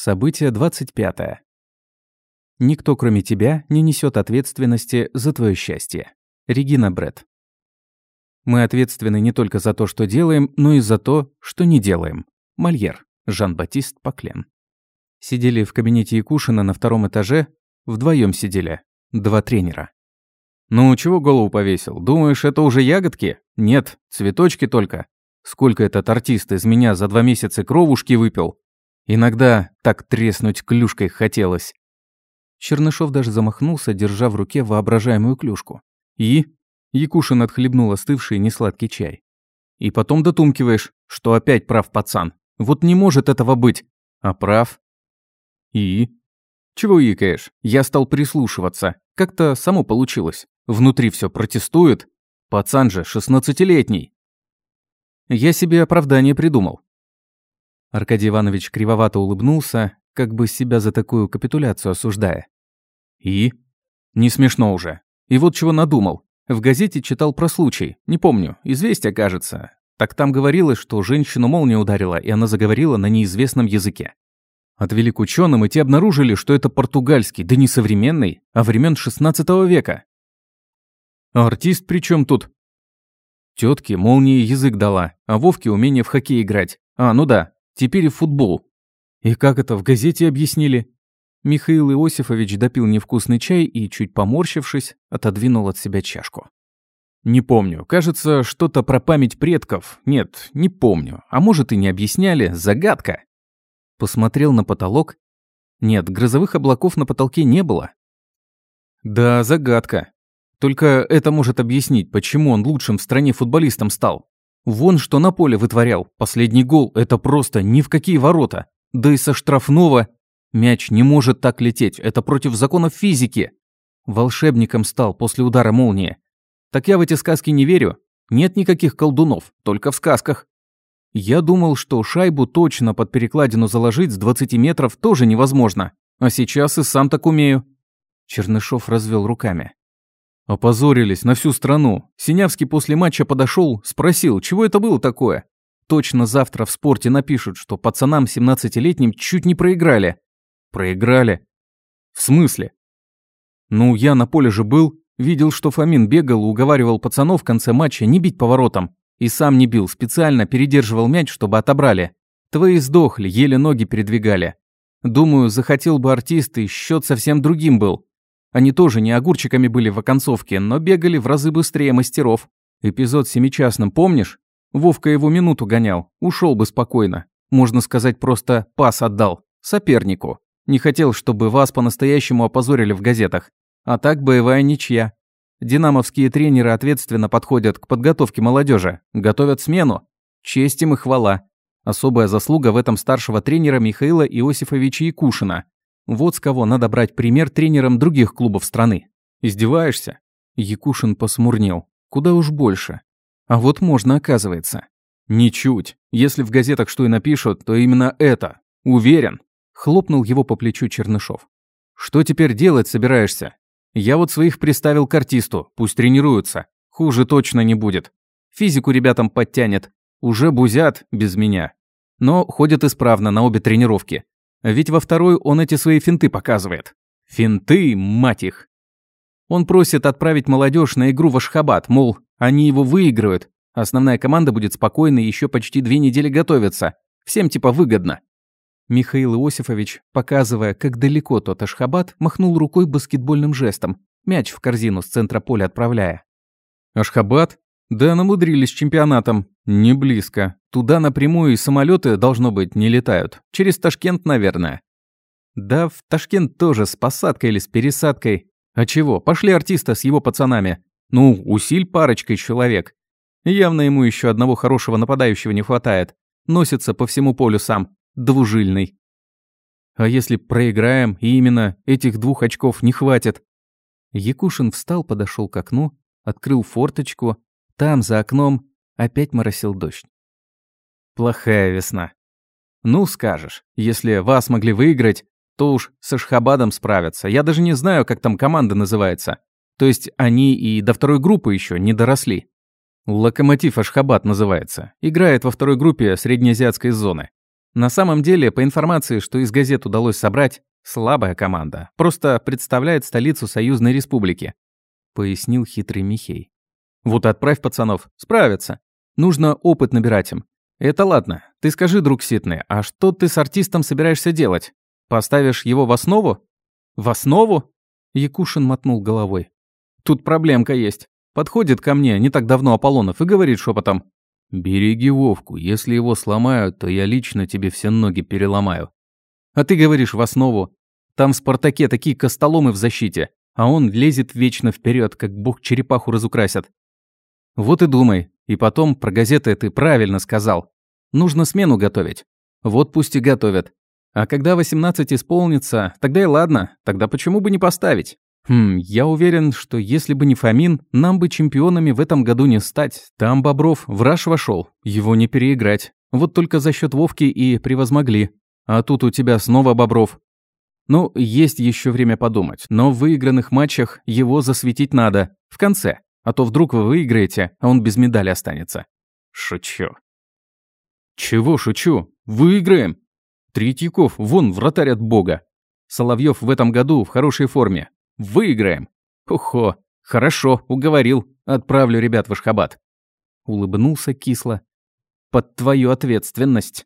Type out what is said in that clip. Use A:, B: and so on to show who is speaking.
A: Событие 25. Никто, кроме тебя, не несет ответственности за твое счастье. Регина Бред. Мы ответственны не только за то, что делаем, но и за то, что не делаем. Мольер. Жан-Батист Паклен. Сидели в кабинете Якушина на втором этаже. Вдвоем сидели. Два тренера. «Ну, чего голову повесил? Думаешь, это уже ягодки? Нет, цветочки только. Сколько этот артист из меня за два месяца кровушки выпил? Иногда так треснуть клюшкой хотелось». Чернышов даже замахнулся, держа в руке воображаемую клюшку. «И?» Якушин отхлебнул остывший несладкий чай. «И потом дотумкиваешь, что опять прав пацан. Вот не может этого быть. А прав?» «И?» «Чего икаешь? Я стал прислушиваться. Как-то само получилось. Внутри все протестует. Пацан же шестнадцатилетний. Я себе оправдание придумал. Аркадий Иванович кривовато улыбнулся, как бы себя за такую капитуляцию осуждая. И? Не смешно уже. И вот чего надумал. В газете читал про случай. Не помню. Известие, кажется. Так там говорилось, что женщину молния ударила, и она заговорила на неизвестном языке. Отвели к ученым, и те обнаружили, что это португальский, да не современный, а времен 16 века. А артист при чем тут? Тетке молнии язык дала, а Вовке умение в хоккей играть. А, ну да, теперь и футбол. И как это в газете объяснили? Михаил Иосифович допил невкусный чай и, чуть поморщившись, отодвинул от себя чашку. Не помню. Кажется, что-то про память предков. Нет, не помню. А может и не объясняли. Загадка. Посмотрел на потолок. Нет, грозовых облаков на потолке не было. Да, загадка. Только это может объяснить, почему он лучшим в стране футболистом стал. Вон что на поле вытворял. Последний гол – это просто ни в какие ворота. Да и со штрафного мяч не может так лететь. Это против законов физики. Волшебником стал после удара молнии. Так я в эти сказки не верю. Нет никаких колдунов, только в сказках. Я думал, что шайбу точно под перекладину заложить с 20 метров тоже невозможно. А сейчас и сам так умею. Чернышов развел руками. Опозорились на всю страну. Синявский после матча подошел, спросил, чего это было такое. Точно завтра в спорте напишут, что пацанам 17-летним чуть не проиграли. Проиграли? В смысле? Ну, я на поле же был, видел, что Фомин бегал, уговаривал пацанов в конце матча не бить поворотом. И сам не бил, специально передерживал мяч, чтобы отобрали. Твои сдохли, еле ноги передвигали. Думаю, захотел бы артист, и счет совсем другим был. Они тоже не огурчиками были в оконцовке, но бегали в разы быстрее мастеров. Эпизод с семичастным помнишь? Вовка его минуту гонял, ушел бы спокойно. Можно сказать, просто пас отдал. Сопернику. Не хотел, чтобы вас по-настоящему опозорили в газетах. А так боевая ничья. Динамовские тренеры ответственно подходят к подготовке молодежи, готовят смену. Честь им и хвала. Особая заслуга в этом старшего тренера Михаила Иосифовича Якушина, вот с кого надо брать пример тренерам других клубов страны. Издеваешься? Якушин посмурнел. Куда уж больше. А вот можно, оказывается. Ничуть. Если в газетах что и напишут, то именно это. Уверен. Хлопнул его по плечу Чернышов. Что теперь делать собираешься? Я вот своих приставил к артисту, пусть тренируются. Хуже точно не будет. Физику ребятам подтянет. Уже бузят без меня. Но ходят исправно на обе тренировки. Ведь во второй он эти свои финты показывает. Финты, мать их. Он просит отправить молодежь на игру в Ашхабад, мол, они его выиграют. Основная команда будет спокойна и еще почти две недели готовиться. Всем типа выгодно. Михаил Иосифович, показывая, как далеко тот Ашхабад, махнул рукой баскетбольным жестом, мяч в корзину с центра поля отправляя. «Ашхабад? Да намудрились чемпионатом. Не близко. Туда напрямую и самолеты должно быть, не летают. Через Ташкент, наверное. Да, в Ташкент тоже, с посадкой или с пересадкой. А чего, пошли артиста с его пацанами. Ну, усиль парочкой человек. Явно ему еще одного хорошего нападающего не хватает. Носится по всему полю сам. Двужильный. А если проиграем, и именно этих двух очков не хватит? Якушин встал, подошел к окну, открыл форточку. Там, за окном, опять моросил дождь. Плохая весна. Ну, скажешь, если вас могли выиграть, то уж с Ашхабадом справятся. Я даже не знаю, как там команда называется. То есть они и до второй группы еще не доросли. Локомотив Ашхабад называется. Играет во второй группе среднеазиатской зоны. На самом деле, по информации, что из газет удалось собрать, слабая команда. Просто представляет столицу союзной республики», — пояснил хитрый Михей. «Вот отправь пацанов, справятся. Нужно опыт набирать им. Это ладно. Ты скажи, друг Ситный, а что ты с артистом собираешься делать? Поставишь его в основу? В основу? Якушин мотнул головой. Тут проблемка есть. Подходит ко мне не так давно Аполлонов и говорит шепотом. «Береги Вовку, если его сломают, то я лично тебе все ноги переломаю». А ты говоришь в основу. Там в «Спартаке» такие костоломы в защите, а он лезет вечно вперед, как бог черепаху разукрасят. Вот и думай. И потом, про газеты ты правильно сказал. Нужно смену готовить. Вот пусть и готовят. А когда 18 исполнится, тогда и ладно, тогда почему бы не поставить? Хм, я уверен, что если бы не Фомин, нам бы чемпионами в этом году не стать. Там Бобров в раш вошел, его не переиграть. Вот только за счет Вовки и превозмогли. А тут у тебя снова Бобров. Ну, есть еще время подумать, но в выигранных матчах его засветить надо. В конце. А то вдруг вы выиграете, а он без медали останется. Шучу. Чего шучу? Выиграем. Третьяков, вон вратарь от бога. Соловьев в этом году в хорошей форме. Выиграем. Ухо. Хорошо, уговорил. Отправлю ребят в Ашхабад. Улыбнулся кисло. Под твою ответственность.